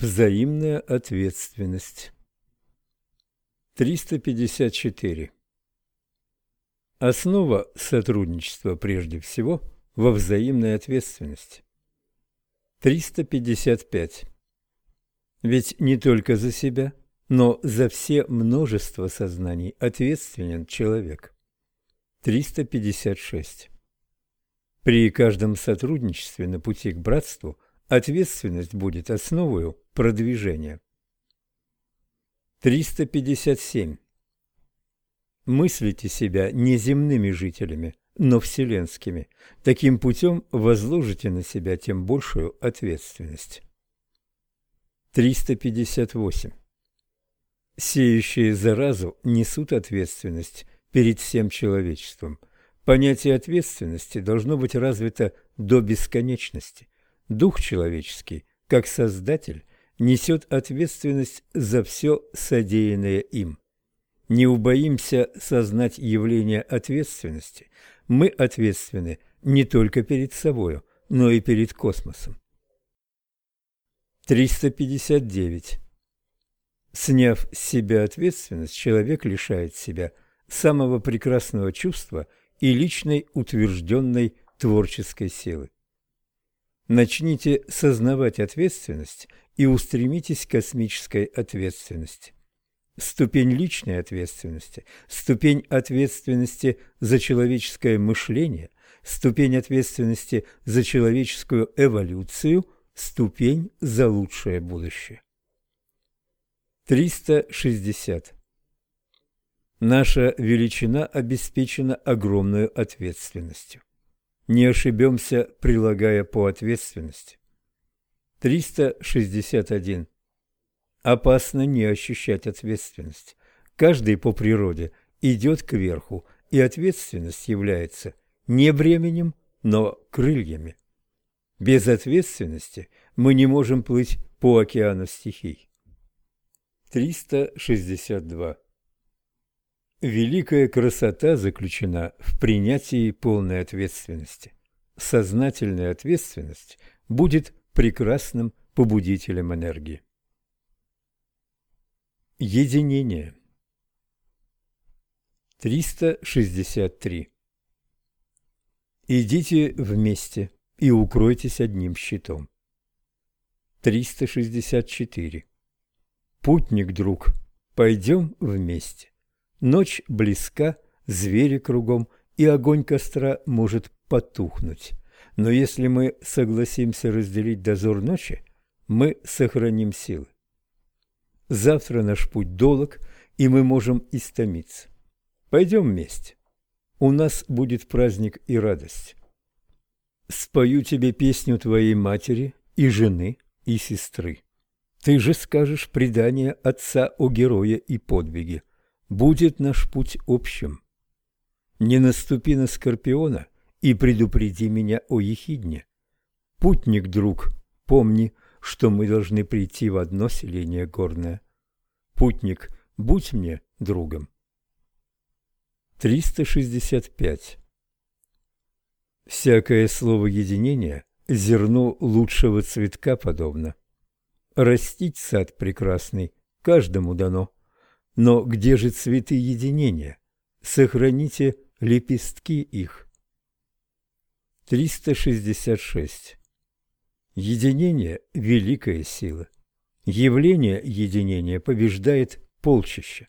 Взаимная ответственность. 354. Основа сотрудничества прежде всего во взаимной ответственности. 355. Ведь не только за себя, но за все множество сознаний ответственен человек. 356. При каждом сотрудничестве на пути к братству ответственность будет основой продвижения. 357. Мыслите себя не земными жителями, но вселенскими. Таким путем возложите на себя тем большую ответственность. 358. Сеющие заразу несут ответственность перед всем человечеством. Понятие ответственности должно быть развито до бесконечности. Дух человеческий, как Создатель, несет ответственность за все содеянное им. Не убоимся сознать явление ответственности. Мы ответственны не только перед собою, но и перед космосом. 359. Сняв с себя ответственность, человек лишает себя самого прекрасного чувства и личной утвержденной творческой силы. Начните сознавать ответственность и устремитесь к космической ответственности. Ступень личной ответственности, ступень ответственности за человеческое мышление, ступень ответственности за человеческую эволюцию, ступень за лучшее будущее. 360. Наша величина обеспечена огромной ответственностью. Не ошибемся, прилагая по ответственности. 361. Опасно не ощущать ответственность. Каждый по природе идет кверху, и ответственность является не бременем, но крыльями. Без ответственности мы не можем плыть по океану стихий. 362. Великая красота заключена в принятии полной ответственности. Сознательная ответственность будет прекрасным побудителем энергии. Единение 363. Идите вместе и укройтесь одним щитом. 364. Путник, друг, пойдем вместе. Ночь близка, звери кругом, и огонь костра может потухнуть. Но если мы согласимся разделить дозор ночи, мы сохраним силы. Завтра наш путь долг, и мы можем истомиться. Пойдем вместе. У нас будет праздник и радость. Спою тебе песню твоей матери и жены и сестры. Ты же скажешь предание отца о герое и подвиге. Будет наш путь общим. Не наступи на Скорпиона и предупреди меня о Ехидне. Путник, друг, помни, что мы должны прийти в одно селение горное. Путник, будь мне другом. 365. Всякое слово единения зерну лучшего цветка подобно. Растить сад прекрасный каждому дано. Но где же цветы единения? Сохраните лепестки их. 366. Единение – великая сила. Явление единения побеждает полчища.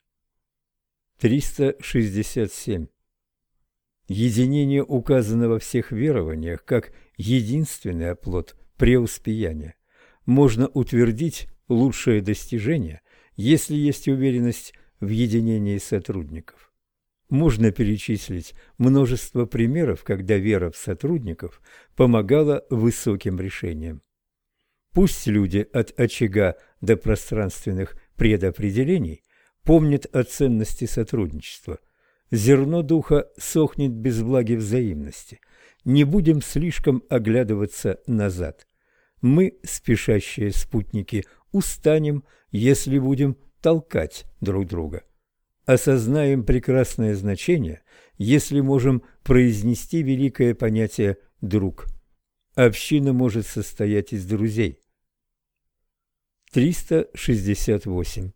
367. Единение указано во всех верованиях как единственный оплот преуспеяния можно утвердить лучшее достижение, если есть уверенность в единении сотрудников. Можно перечислить множество примеров, когда вера в сотрудников помогала высоким решениям. Пусть люди от очага до пространственных предопределений помнят о ценности сотрудничества. Зерно духа сохнет без влаги взаимности. Не будем слишком оглядываться назад мы, спешащие спутники, устанем, если будем толкать друг друга. Осознаем прекрасное значение, если можем произнести великое понятие «друг». Община может состоять из друзей. 368.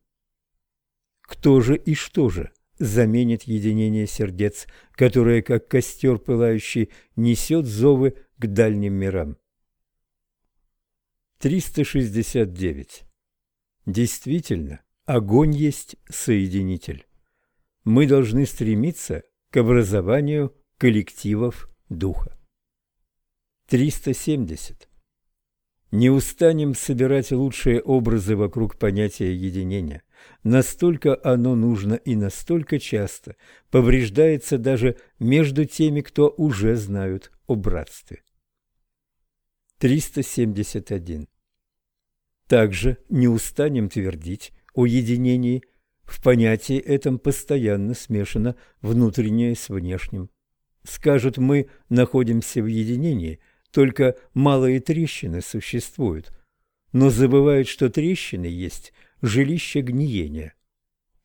Кто же и что же заменит единение сердец, которое, как костер пылающий, несет зовы к дальним мирам? 369. Действительно, огонь есть соединитель. Мы должны стремиться к образованию коллективов духа. 370. Не устанем собирать лучшие образы вокруг понятия единения. Настолько оно нужно и настолько часто повреждается даже между теми, кто уже знают о братстве. 371. Также не устанем твердить о единении. В понятии этом постоянно смешано внутреннее с внешним. Скажут, мы находимся в единении – только малые трещины существуют, но забывают, что трещины есть жилище гниения.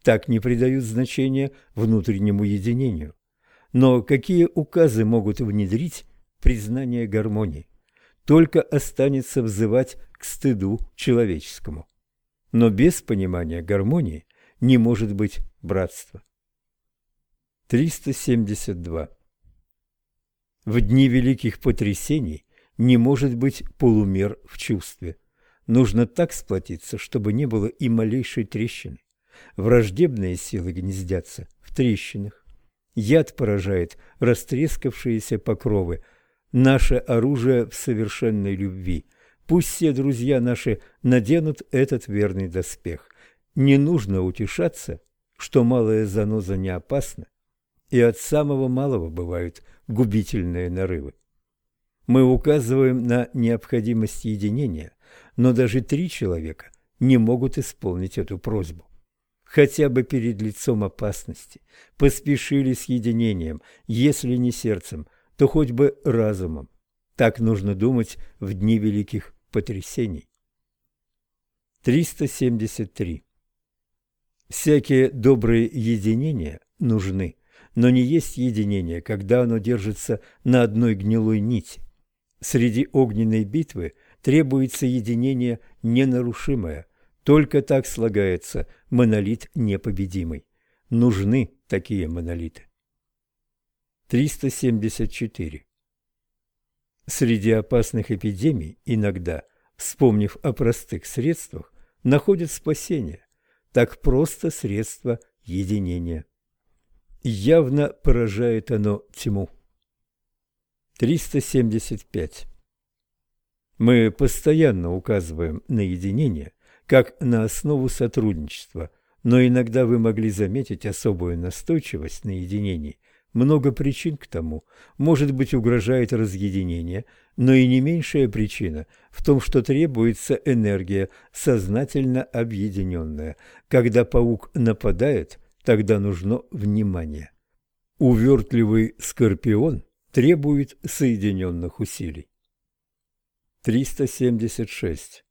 Так не придают значения внутреннему единению. Но какие указы могут внедрить признание гармонии? Только останется взывать к стыду человеческому. Но без понимания гармонии не может быть братства. 372. В дни великих потрясений не может быть полумер в чувстве. Нужно так сплотиться, чтобы не было и малейшей трещины. Враждебные силы гнездятся в трещинах. Яд поражает растрескавшиеся покровы. Наше оружие в совершенной любви. Пусть все друзья наши наденут этот верный доспех. Не нужно утешаться, что малая заноза не опасна, и от самого малого бывают губительные нарывы. Мы указываем на необходимость единения, но даже три человека не могут исполнить эту просьбу. Хотя бы перед лицом опасности поспешили с единением, если не сердцем, то хоть бы разумом. Так нужно думать в дни великих потрясений. 373. Всякие добрые единения нужны, но не есть единение, когда оно держится на одной гнилой нити. Среди огненной битвы требуется единение ненарушимое. Только так слагается монолит непобедимый. Нужны такие монолиты. 374. Среди опасных эпидемий иногда, вспомнив о простых средствах, находят спасение. Так просто средство единения явно поражает оно тьму. 375. Мы постоянно указываем на единение как на основу сотрудничества, но иногда вы могли заметить особую настойчивость на единении. Много причин к тому. Может быть, угрожает разъединение, но и не меньшая причина в том, что требуется энергия, сознательно объединенная. Когда паук нападает – тогда нужно внимание. Увертливый скорпион требует соединенных усилий. 376.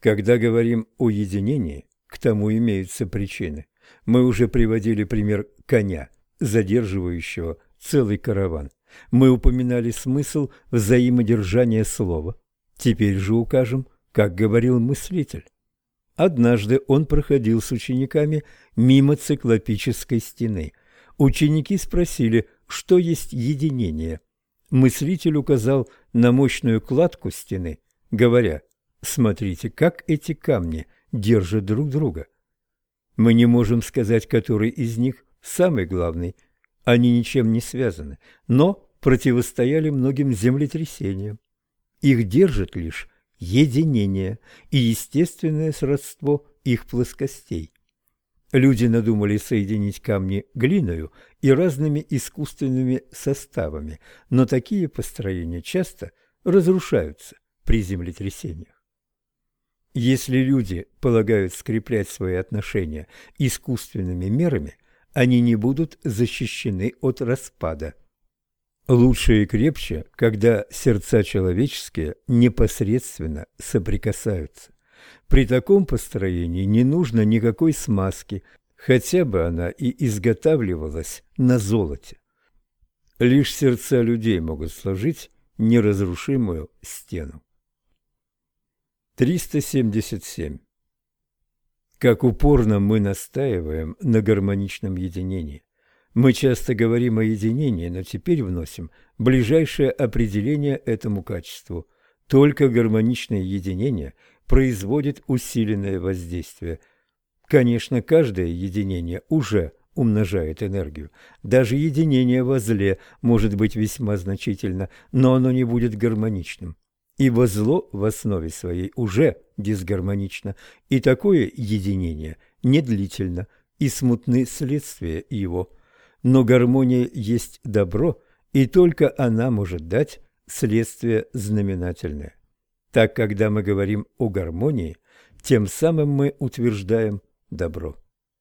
Когда говорим о единении, к тому имеются причины. Мы уже приводили пример коня, задерживающего целый караван. Мы упоминали смысл взаимодержания слова. Теперь же укажем, как говорил мыслитель. Однажды он проходил с учениками мимо циклопической стены. Ученики спросили, что есть единение. Мыслитель указал на мощную кладку стены, говоря, «Смотрите, как эти камни держат друг друга». Мы не можем сказать, который из них самый главный. Они ничем не связаны, но противостояли многим землетрясениям. Их держит лишь единение и естественное сродство их плоскостей. Люди надумали соединить камни глиною и разными искусственными составами, но такие построения часто разрушаются при землетрясениях. Если люди полагают скреплять свои отношения искусственными мерами, они не будут защищены от распада. Лучше и крепче, когда сердца человеческие непосредственно соприкасаются. При таком построении не нужно никакой смазки, хотя бы она и изготавливалась на золоте. Лишь сердца людей могут сложить неразрушимую стену. 377. Как упорно мы настаиваем на гармоничном единении. Мы часто говорим о единении, но теперь вносим ближайшее определение этому качеству. Только гармоничное единение производит усиленное воздействие. Конечно, каждое единение уже умножает энергию. Даже единение во зле может быть весьма значительно, но оно не будет гармоничным ибо зло в основе своей уже дисгармонично, и такое единение недлительно, и смутны следствия его. Но гармония есть добро, и только она может дать следствие знаменательное. Так, когда мы говорим о гармонии, тем самым мы утверждаем добро.